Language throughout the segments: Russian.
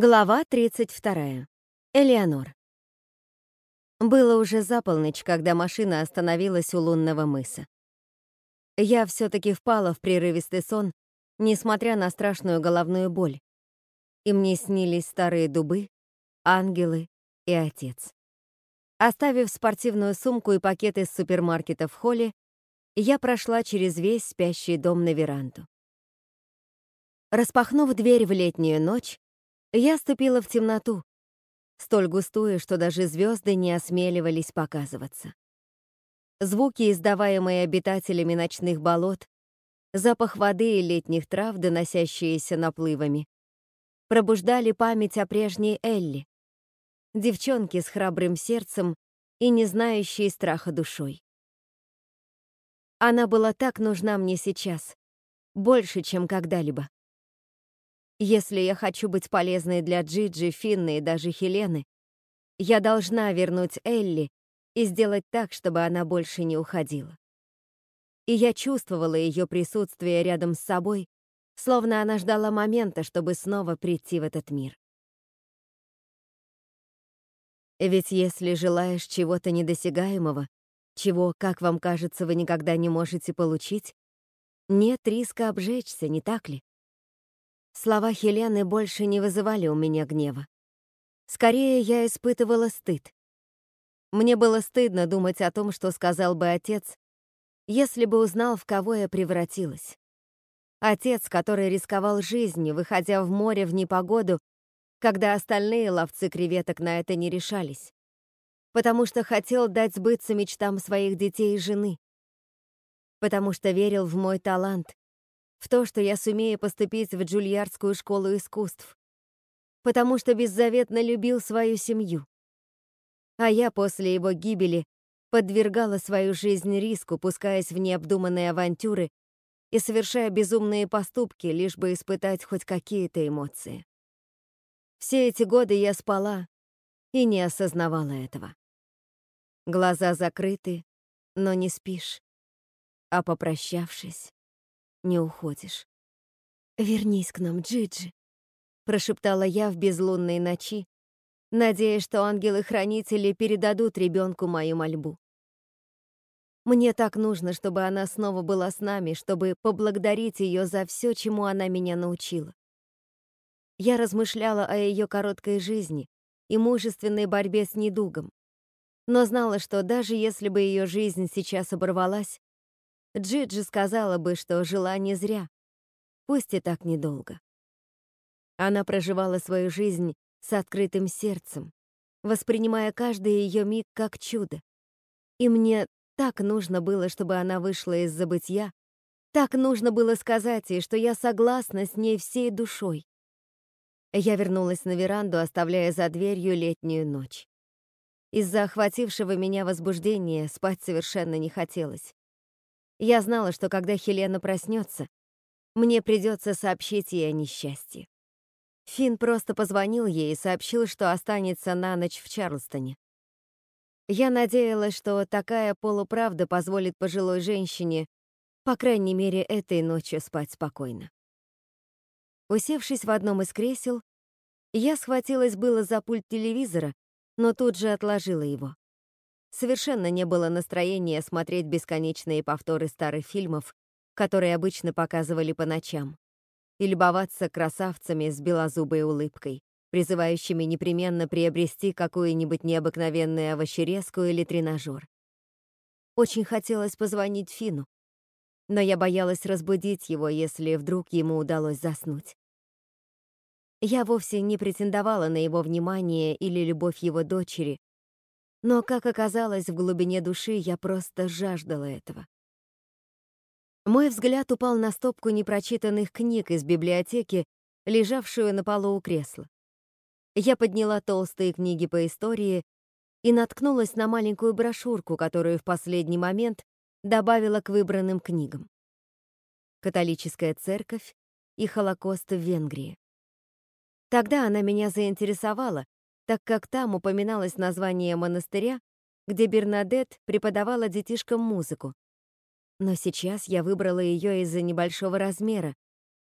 Глава 32. Элеонор. Было уже за полночь, когда машина остановилась у лунного мыса. Я все-таки впала в прерывистый сон, несмотря на страшную головную боль. И мне снились старые дубы, ангелы и отец. Оставив спортивную сумку и пакет из супермаркета в холле, я прошла через весь спящий дом на веранду. Распахнув дверь в летнюю ночь, я ступила в темноту, столь густую, что даже звезды не осмеливались показываться. Звуки, издаваемые обитателями ночных болот, запах воды и летних трав, доносящиеся наплывами, пробуждали память о прежней Элли, девчонке с храбрым сердцем и не знающей страха душой. Она была так нужна мне сейчас, больше, чем когда-либо. Если я хочу быть полезной для Джиджи, Финны и даже Хелены, я должна вернуть Элли и сделать так, чтобы она больше не уходила. И я чувствовала ее присутствие рядом с собой, словно она ждала момента, чтобы снова прийти в этот мир. Ведь если желаешь чего-то недосягаемого, чего, как вам кажется, вы никогда не можете получить, нет риска обжечься, не так ли? Слова Хелены больше не вызывали у меня гнева. Скорее, я испытывала стыд. Мне было стыдно думать о том, что сказал бы отец, если бы узнал, в кого я превратилась. Отец, который рисковал жизнью, выходя в море в непогоду, когда остальные ловцы креветок на это не решались, потому что хотел дать сбыться мечтам своих детей и жены, потому что верил в мой талант, в то, что я сумею поступить в Джульярдскую школу искусств, потому что беззаветно любил свою семью. А я после его гибели подвергала свою жизнь риску, пускаясь в необдуманные авантюры и совершая безумные поступки, лишь бы испытать хоть какие-то эмоции. Все эти годы я спала и не осознавала этого. Глаза закрыты, но не спишь. А попрощавшись, не уходишь. «Вернись к нам, Джиджи», — прошептала я в безлунной ночи, надеясь, что ангелы-хранители передадут ребенку мою мольбу. Мне так нужно, чтобы она снова была с нами, чтобы поблагодарить ее за все, чему она меня научила. Я размышляла о ее короткой жизни и мужественной борьбе с недугом, но знала, что даже если бы ее жизнь сейчас оборвалась, Джиджи сказала бы, что жила не зря, пусть и так недолго. Она проживала свою жизнь с открытым сердцем, воспринимая каждый ее миг как чудо. И мне так нужно было, чтобы она вышла из забытья, так нужно было сказать ей, что я согласна с ней всей душой. Я вернулась на веранду, оставляя за дверью летнюю ночь. Из-за охватившего меня возбуждения спать совершенно не хотелось. Я знала, что когда Хелена проснется, мне придется сообщить ей о несчастье. Финн просто позвонил ей и сообщил, что останется на ночь в Чарльстоне. Я надеялась, что такая полуправда позволит пожилой женщине, по крайней мере, этой ночью спать спокойно. Усевшись в одном из кресел, я схватилась было за пульт телевизора, но тут же отложила его. Совершенно не было настроения смотреть бесконечные повторы старых фильмов, которые обычно показывали по ночам, и любоваться красавцами с белозубой улыбкой, призывающими непременно приобрести какую-нибудь необыкновенную овощерезку или тренажер. Очень хотелось позвонить Фину, но я боялась разбудить его, если вдруг ему удалось заснуть. Я вовсе не претендовала на его внимание или любовь его дочери, но, как оказалось, в глубине души я просто жаждала этого. Мой взгляд упал на стопку непрочитанных книг из библиотеки, лежавшую на полу у кресла. Я подняла толстые книги по истории и наткнулась на маленькую брошюрку, которую в последний момент добавила к выбранным книгам. «Католическая церковь и Холокост в Венгрии». Тогда она меня заинтересовала, так как там упоминалось название монастыря, где Бернадет преподавала детишкам музыку. Но сейчас я выбрала ее из-за небольшого размера,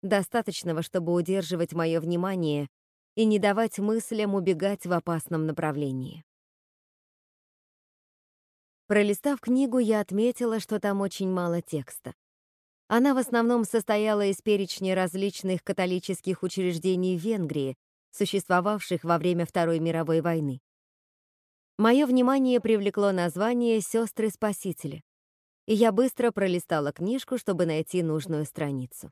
достаточного, чтобы удерживать мое внимание и не давать мыслям убегать в опасном направлении. Пролистав книгу, я отметила, что там очень мало текста. Она в основном состояла из перечня различных католических учреждений в Венгрии, существовавших во время Второй мировой войны. Мое внимание привлекло название «Сестры Спасителя», и я быстро пролистала книжку, чтобы найти нужную страницу.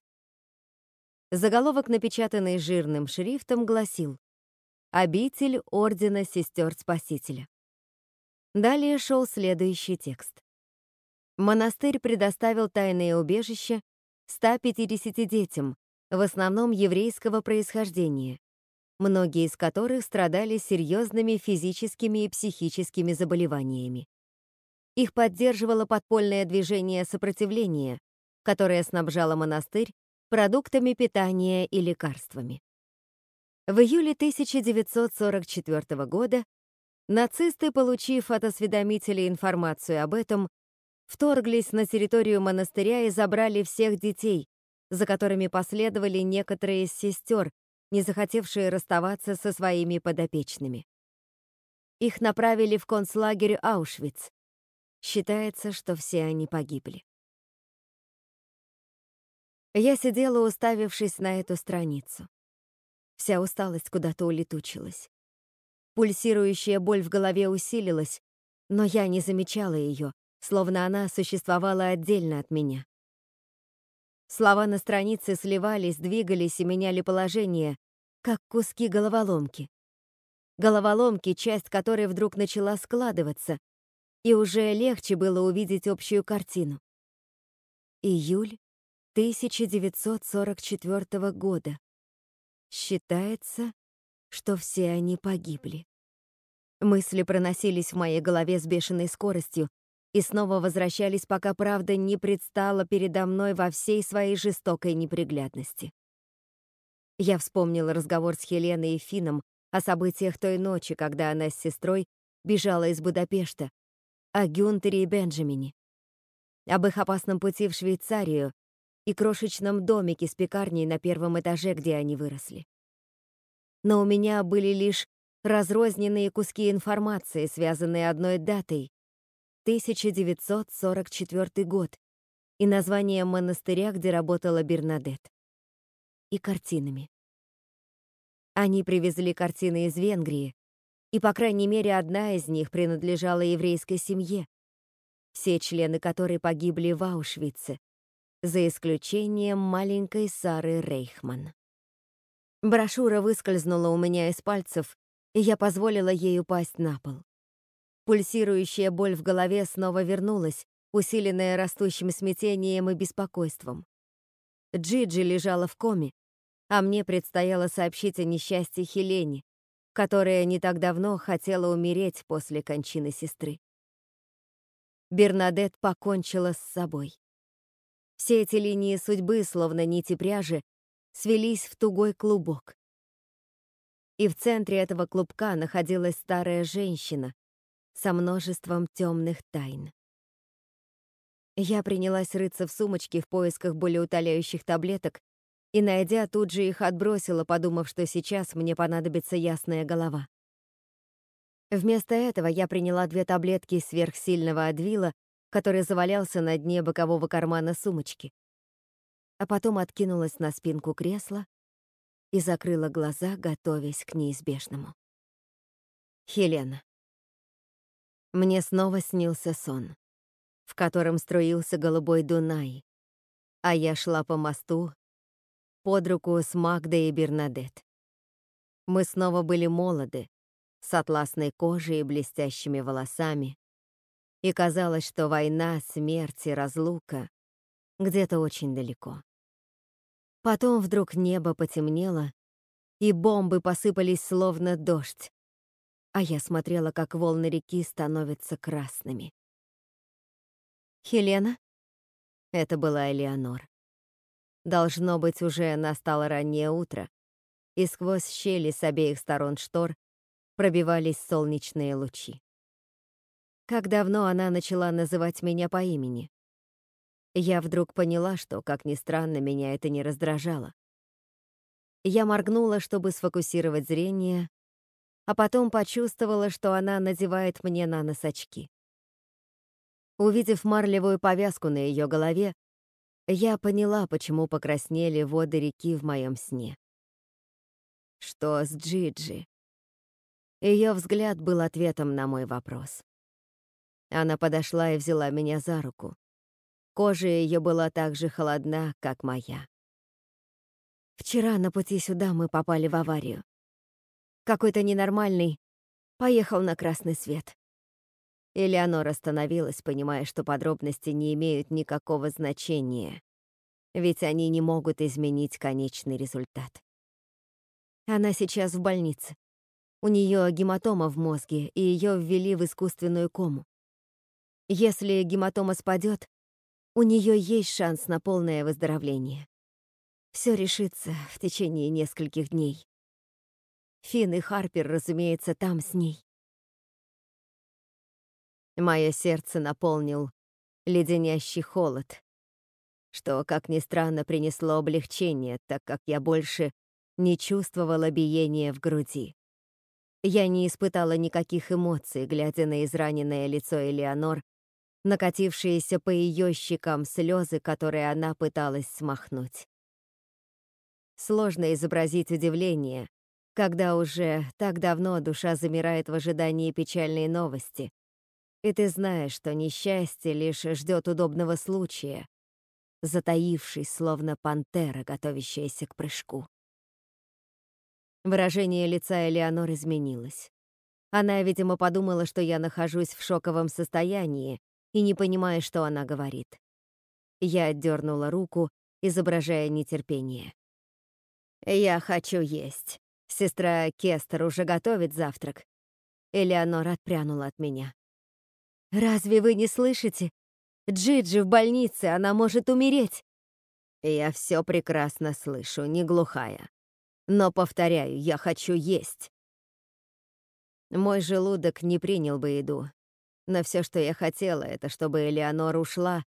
Заголовок, напечатанный жирным шрифтом, гласил «Обитель Ордена Сестер Спасителя». Далее шел следующий текст. Монастырь предоставил тайное убежище 150 детям, в основном еврейского происхождения, многие из которых страдали серьезными физическими и психическими заболеваниями. Их поддерживало подпольное движение сопротивления, которое снабжало монастырь продуктами питания и лекарствами. В июле 1944 года нацисты, получив от осведомителей информацию об этом, вторглись на территорию монастыря и забрали всех детей, за которыми последовали некоторые из сестер, не захотевшие расставаться со своими подопечными. Их направили в концлагерь Аушвиц. Считается, что все они погибли. Я сидела, уставившись на эту страницу. Вся усталость куда-то улетучилась. Пульсирующая боль в голове усилилась, но я не замечала ее, словно она существовала отдельно от меня. Слова на странице сливались, двигались и меняли положение, как куски головоломки. Головоломки, часть которой вдруг начала складываться, и уже легче было увидеть общую картину. Июль 1944 года. Считается, что все они погибли. Мысли проносились в моей голове с бешеной скоростью, и снова возвращались, пока правда не предстала передо мной во всей своей жестокой неприглядности. Я вспомнила разговор с Хеленой и Фином о событиях той ночи, когда она с сестрой бежала из Будапешта, о Гюнтере и Бенджамине, об их опасном пути в Швейцарию и крошечном домике с пекарней на первом этаже, где они выросли. Но у меня были лишь разрозненные куски информации, связанные одной датой 1944 год и названием монастыря, где работала Бернадет. И картинами. Они привезли картины из Венгрии, и, по крайней мере, одна из них принадлежала еврейской семье, все члены которой погибли в Аушвице, за исключением маленькой Сары Рейхман. Брошюра выскользнула у меня из пальцев, и я позволила ей упасть на пол. Пульсирующая боль в голове снова вернулась, усиленная растущим смятением и беспокойством. Джиджи лежала в коме, а мне предстояло сообщить о несчастье Хелене, которая не так давно хотела умереть после кончины сестры. Бернадет покончила с собой. Все эти линии судьбы, словно нити пряжи, свелись в тугой клубок. И в центре этого клубка находилась старая женщина, со множеством темных тайн. Я принялась рыться в сумочке в поисках болеутоляющих таблеток и, найдя, тут же их отбросила, подумав, что сейчас мне понадобится ясная голова. Вместо этого я приняла две таблетки сверхсильного адвила, который завалялся на дне бокового кармана сумочки, а потом откинулась на спинку кресла и закрыла глаза, готовясь к неизбежному. Хелена. Мне снова снился сон, в котором струился голубой Дунай, а я шла по мосту под руку с Магдой и Бернадет. Мы снова были молоды, с атласной кожей и блестящими волосами, и казалось, что война, смерть и разлука где-то очень далеко. Потом вдруг небо потемнело, и бомбы посыпались словно дождь, а я смотрела, как волны реки становятся красными. «Хелена?» Это была Элеонор. Должно быть, уже настало раннее утро, и сквозь щели с обеих сторон штор пробивались солнечные лучи. Как давно она начала называть меня по имени? Я вдруг поняла, что, как ни странно, меня это не раздражало. Я моргнула, чтобы сфокусировать зрение, а потом почувствовала, что она надевает мне на нос очки. Увидев марлевую повязку на ее голове, я поняла, почему покраснели воды реки в моем сне. Что с Джиджи? Ее взгляд был ответом на мой вопрос. Она подошла и взяла меня за руку. Кожа ее была так же холодна, как моя. Вчера на пути сюда мы попали в аварию. Какой-то ненормальный поехал на красный свет. Элеонор остановилась, понимая, что подробности не имеют никакого значения, ведь они не могут изменить конечный результат. Она сейчас в больнице. У нее гематома в мозге, и ее ввели в искусственную кому. Если гематома спадет, у нее есть шанс на полное выздоровление. Все решится в течение нескольких дней. Финн и Харпер, разумеется, там с ней. Мое сердце наполнил леденящий холод, что, как ни странно, принесло облегчение, так как я больше не чувствовала биения в груди. Я не испытала никаких эмоций, глядя на израненное лицо Элеонор, накатившиеся по ее щекам слезы, которые она пыталась смахнуть. Сложно изобразить удивление, когда уже так давно душа замирает в ожидании печальной новости, и ты знаешь, что несчастье лишь ждет удобного случая, затаившись, словно пантера, готовящаяся к прыжку. Выражение лица Элеонор изменилось. Она, видимо, подумала, что я нахожусь в шоковом состоянии и не понимаю, что она говорит. Я отдернула руку, изображая нетерпение. «Я хочу есть. Сестра Кестер уже готовит завтрак». Элеонор отпрянула от меня. «Разве вы не слышите? Джиджи в больнице, она может умереть!» «Я все прекрасно слышу, не глухая. Но, повторяю, я хочу есть». Мой желудок не принял бы еду, но все, что я хотела, это чтобы Элеонор ушла,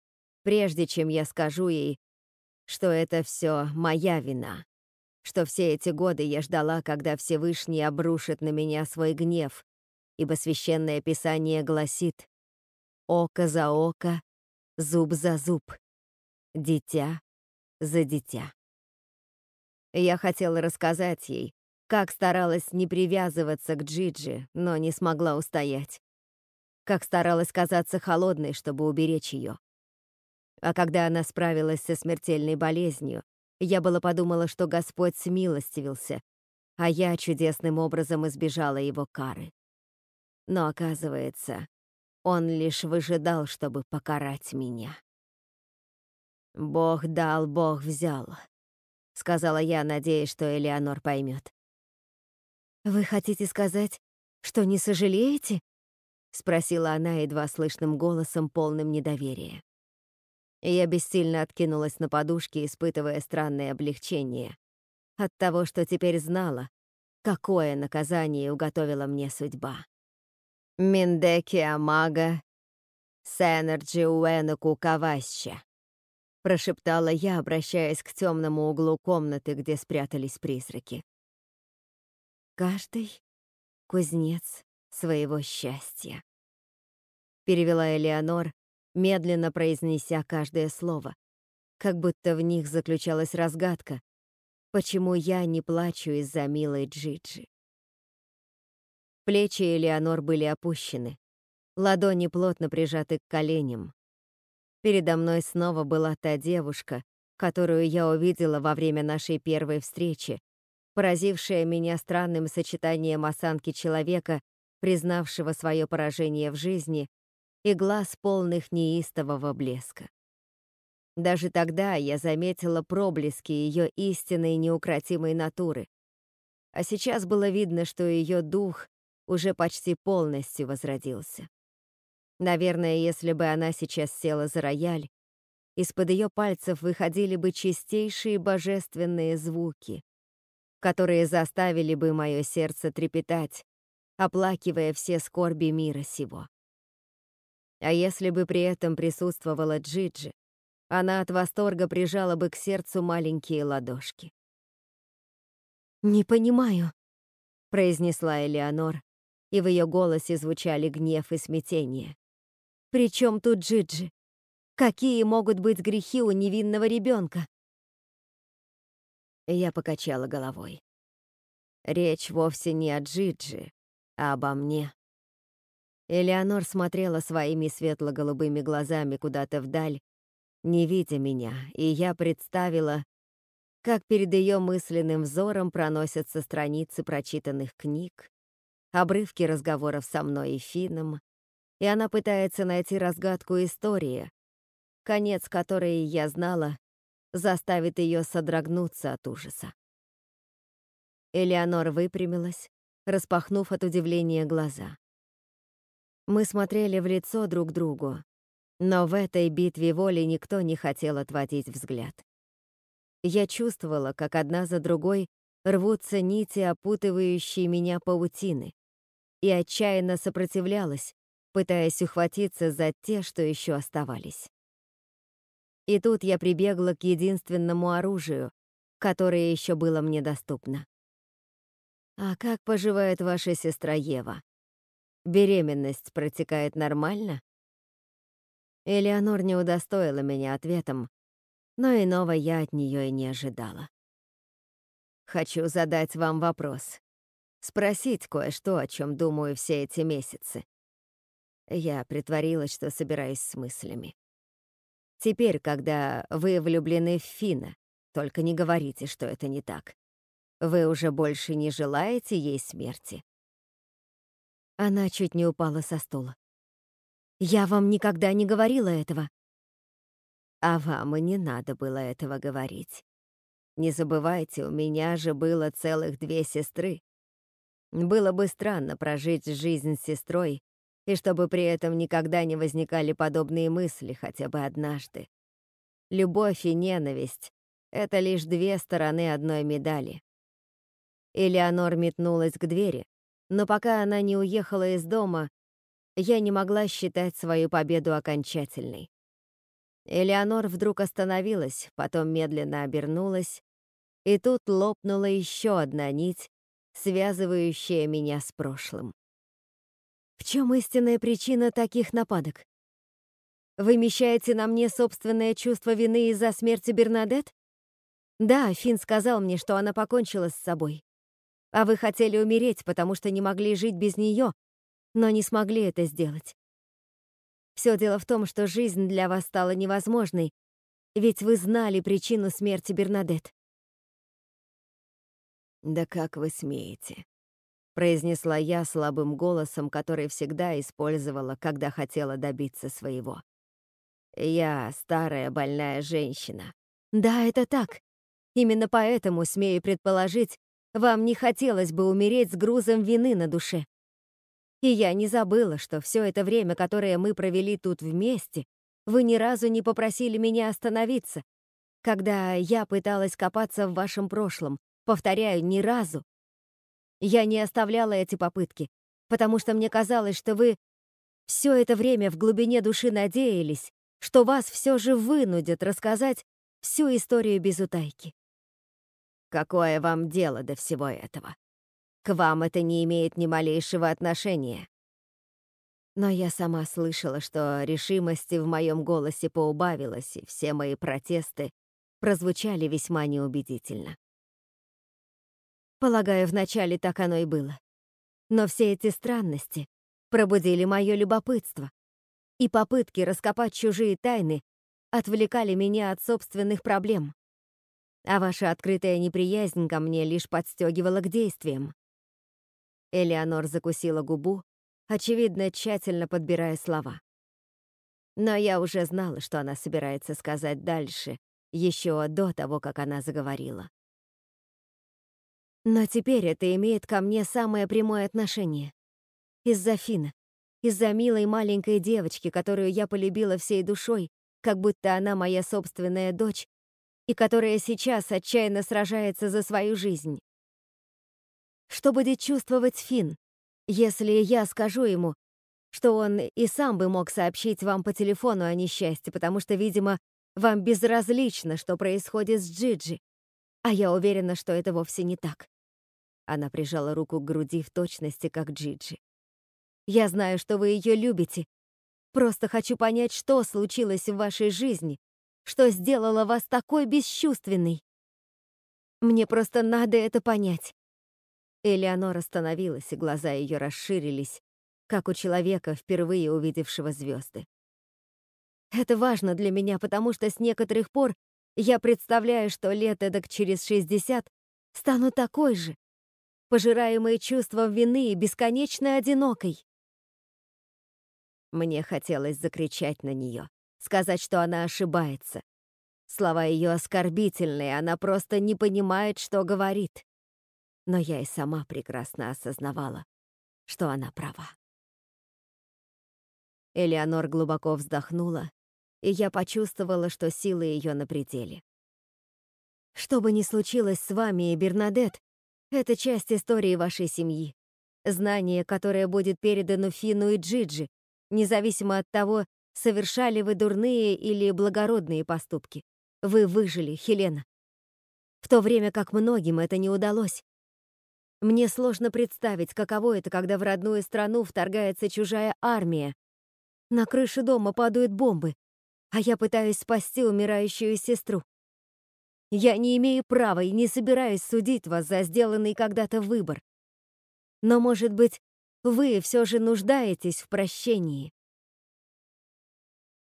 прежде чем я скажу ей, что это все моя вина что все эти годы я ждала, когда Всевышний обрушит на меня свой гнев, ибо Священное Писание гласит «Око за око, зуб за зуб, дитя за дитя». Я хотела рассказать ей, как старалась не привязываться к Джиджи, но не смогла устоять. Как старалась казаться холодной, чтобы уберечь ее. А когда она справилась со смертельной болезнью, я было подумала, что Господь смилостивился, а я чудесным образом избежала его кары. Но оказывается, он лишь выжидал, чтобы покарать меня. «Бог дал, Бог взял», — сказала я, надеясь, что Элеонор поймет. «Вы хотите сказать, что не сожалеете?» — спросила она едва слышным голосом, полным недоверия я бессильно откинулась на подушке, испытывая странное облегчение от того, что теперь знала, какое наказание уготовила мне судьба. «Миндеки Амага, Сэнерджи Уэнуку Каваща», прошептала я, обращаясь к темному углу комнаты, где спрятались призраки. «Каждый кузнец своего счастья», — перевела Элеонор, медленно произнеся каждое слово, как будто в них заключалась разгадка, почему я не плачу из-за милой Джиджи. Плечи Элеонор были опущены, ладони плотно прижаты к коленям. Передо мной снова была та девушка, которую я увидела во время нашей первой встречи, поразившая меня странным сочетанием осанки человека, признавшего свое поражение в жизни, и глаз полных неистового блеска. Даже тогда я заметила проблески ее истинной неукротимой натуры. А сейчас было видно, что ее дух уже почти полностью возродился. Наверное, если бы она сейчас села за рояль, из-под ее пальцев выходили бы чистейшие божественные звуки, которые заставили бы мое сердце трепетать, оплакивая все скорби мира сего. А если бы при этом присутствовала Джиджи, она от восторга прижала бы к сердцу маленькие ладошки. «Не понимаю», — произнесла Элеонор, и в ее голосе звучали гнев и смятение. «При чем тут Джиджи? Какие могут быть грехи у невинного ребенка?» Я покачала головой. Речь вовсе не о Джиджи, а обо мне. Элеонор смотрела своими светло-голубыми глазами куда-то вдаль, не видя меня, и я представила, как перед ее мысленным взором проносятся страницы прочитанных книг, обрывки разговоров со мной и Фином, и она пытается найти разгадку истории, конец которой, я знала, заставит ее содрогнуться от ужаса. Элеонор выпрямилась, распахнув от удивления глаза. Мы смотрели в лицо друг другу, но в этой битве воли никто не хотел отводить взгляд. Я чувствовала, как одна за другой рвутся нити, опутывающие меня паутины, и отчаянно сопротивлялась, пытаясь ухватиться за те, что еще оставались. И тут я прибегла к единственному оружию, которое еще было мне доступно. «А как поживает ваша сестра Ева? Беременность протекает нормально?» Элеонор не удостоила меня ответом, но иного я от нее и не ожидала. Хочу задать вам вопрос. Спросить кое-что, о чем думаю все эти месяцы. Я притворилась, что собираюсь с мыслями. Теперь, когда вы влюблены в Фина, только не говорите, что это не так. Вы уже больше не желаете ей смерти. Она чуть не упала со стула. Я вам никогда не говорила этого. А вам и не надо было этого говорить. Не забывайте, у меня же было целых две сестры. Было бы странно прожить жизнь с сестрой, и чтобы при этом никогда не возникали подобные мысли хотя бы однажды. Любовь и ненависть — это лишь две стороны одной медали. Элеонор метнулась к двери, но пока она не уехала из дома, я не могла считать свою победу окончательной. Элеонор вдруг остановилась, потом медленно обернулась, и тут лопнула еще одна нить, связывающая меня с прошлым. В чем истинная причина таких нападок? Вы мещаете на мне собственное чувство вины из-за смерти Бернадет? Да, Финн сказал мне, что она покончила с собой. А вы хотели умереть, потому что не могли жить без нее, но не смогли это сделать. Все дело в том, что жизнь для вас стала невозможной, ведь вы знали причину смерти Бернадет. «Да как вы смеете?» — произнесла я слабым голосом, который всегда использовала, когда хотела добиться своего. «Я старая больная женщина». «Да, это так. Именно поэтому, смею предположить, вам не хотелось бы умереть с грузом вины на душе. И я не забыла, что все это время, которое мы провели тут вместе, вы ни разу не попросили меня остановиться, когда я пыталась копаться в вашем прошлом. Повторяю, ни разу. Я не оставляла эти попытки, потому что мне казалось, что вы все это время в глубине души надеялись, что вас все же вынудят рассказать всю историю без утайки. Какое вам дело до всего этого? К вам это не имеет ни малейшего отношения. Но я сама слышала, что решимости в моем голосе поубавилось, и все мои протесты прозвучали весьма неубедительно. Полагаю, вначале так оно и было. Но все эти странности пробудили мое любопытство, и попытки раскопать чужие тайны отвлекали меня от собственных проблем. А ваша открытая неприязнь ко мне лишь подстегивала к действиям. Элеонор закусила губу, очевидно, тщательно подбирая слова. Но я уже знала, что она собирается сказать дальше, еще до того, как она заговорила. Но теперь это имеет ко мне самое прямое отношение. Из-за Фина, из-за милой маленькой девочки, которую я полюбила всей душой, как будто она моя собственная дочь, и которая сейчас отчаянно сражается за свою жизнь. Что будет чувствовать Финн, если я скажу ему, что он и сам бы мог сообщить вам по телефону о несчастье, потому что, видимо, вам безразлично, что происходит с Джиджи, а я уверена, что это вовсе не так. Она прижала руку к груди в точности, как Джиджи. «Я знаю, что вы ее любите. Просто хочу понять, что случилось в вашей жизни, что сделало вас такой бесчувственной. Мне просто надо это понять». Элеонор остановилась, и глаза ее расширились, как у человека, впервые увидевшего звезды. Это важно для меня, потому что с некоторых пор я представляю, что лет эдак через 60 стану такой же, пожираемой чувством вины и бесконечно одинокой. Мне хотелось закричать на нее, сказать, что она ошибается. Слова ее оскорбительные, она просто не понимает, что говорит. Но я и сама прекрасно осознавала, что она права. Элеонор глубоко вздохнула и я почувствовала, что силы ее на пределе. Что бы ни случилось с вами и Бернадет, это часть истории вашей семьи. Знание, которое будет передано Фину и Джиджи, независимо от того, совершали вы дурные или благородные поступки. Вы выжили, Хелена. В то время как многим это не удалось. Мне сложно представить, каково это, когда в родную страну вторгается чужая армия. На крыше дома падают бомбы, а я пытаюсь спасти умирающую сестру. Я не имею права и не собираюсь судить вас за сделанный когда-то выбор. Но, может быть, вы все же нуждаетесь в прощении.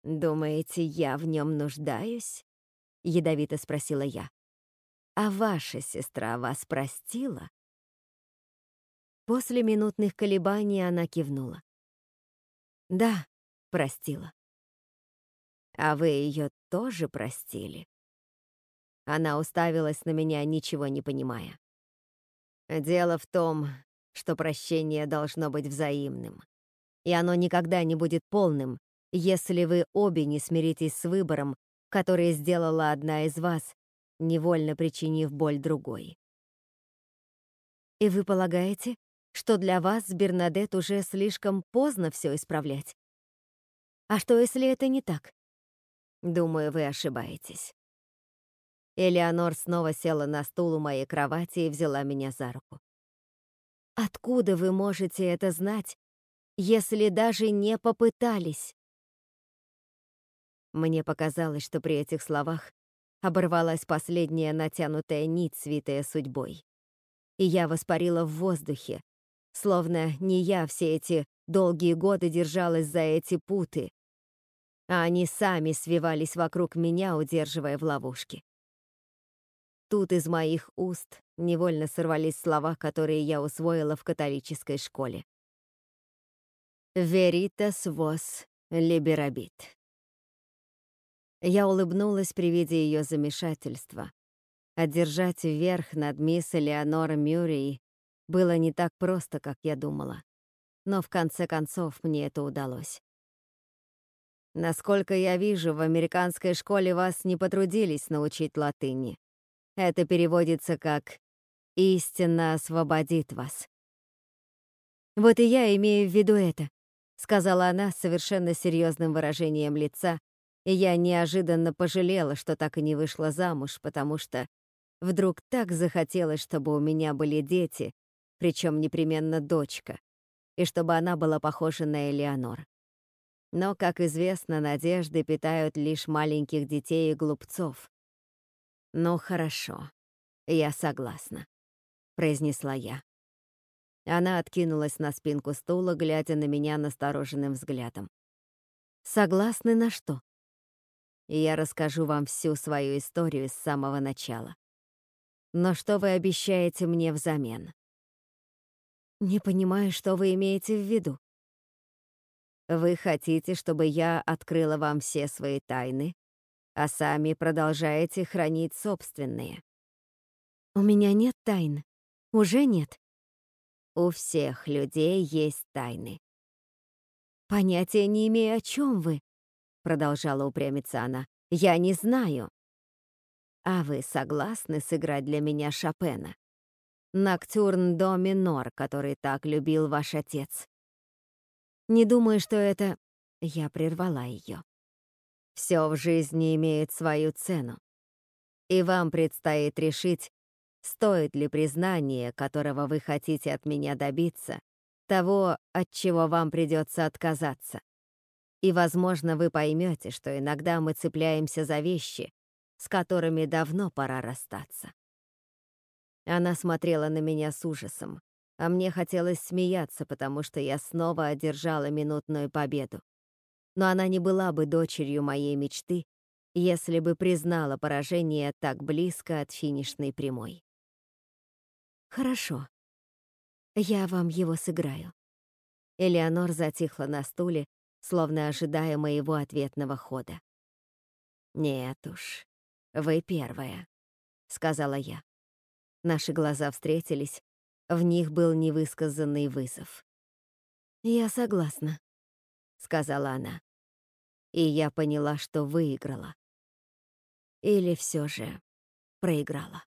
«Думаете, я в нем нуждаюсь?» — ядовито спросила я. «А ваша сестра вас простила?» После минутных колебаний она кивнула. «Да, простила». А вы ее тоже простили?» Она уставилась на меня, ничего не понимая. «Дело в том, что прощение должно быть взаимным. И оно никогда не будет полным, если вы обе не смиритесь с выбором, который сделала одна из вас, невольно причинив боль другой. И вы полагаете, что для вас с Бернадет уже слишком поздно все исправлять? А что, если это не так? Думаю, вы ошибаетесь. Элеонор снова села на стул у моей кровати и взяла меня за руку. Откуда вы можете это знать, если даже не попытались? Мне показалось, что при этих словах оборвалась последняя натянутая нить, свитая судьбой. И я воспарила в воздухе, словно не я все эти долгие годы держалась за эти путы, а они сами свивались вокруг меня, удерживая в ловушке. Тут из моих уст невольно сорвались слова, которые я усвоила в католической школе. «Veritas vos liberabit». Я улыбнулась при виде ее замешательства. Одержать верх над мисс Элеонор Мюррей было не так просто, как я думала. Но в конце концов мне это удалось. Насколько я вижу, в американской школе вас не потрудились научить латыни. Это переводится как «истина освободит вас». «Вот и я имею в виду это», — сказала она с совершенно серьезным выражением лица, я неожиданно пожалела, что так и не вышла замуж, потому что вдруг так захотелось, чтобы у меня были дети, причем непременно дочка, и чтобы она была похожа на Элеонор. Но, как известно, надежды питают лишь маленьких детей и глупцов. «Ну, хорошо, я согласна», — произнесла я. Она откинулась на спинку стула, глядя на меня настороженным взглядом. «Согласны на что?» Я расскажу вам всю свою историю с самого начала. Но что вы обещаете мне взамен? Не понимаю, что вы имеете в виду. Вы хотите, чтобы я открыла вам все свои тайны, а сами продолжаете хранить собственные. У меня нет тайн. Уже нет. У всех людей есть тайны. Понятия не имею, о чем вы, продолжала упрямиться она. Я не знаю. А вы согласны сыграть для меня Шопена? Ноктюрн до минор, который так любил ваш отец. Не думаю, что это... Я прервала ее. Все в жизни имеет свою цену. И вам предстоит решить, стоит ли признание, которого вы хотите от меня добиться, того, от чего вам придется отказаться. И, возможно, вы поймете, что иногда мы цепляемся за вещи, с которыми давно пора расстаться. Она смотрела на меня с ужасом, а мне хотелось смеяться, потому что я снова одержала минутную победу. Но она не была бы дочерью моей мечты, если бы признала поражение так близко от финишной прямой. «Хорошо. Я вам его сыграю». Элеонор затихла на стуле, словно ожидая моего ответного хода. «Нет уж, вы первая», — сказала я. Наши глаза встретились, в них был невысказанный вызов. «Я согласна», — сказала она. И я поняла, что выиграла. Или все же проиграла.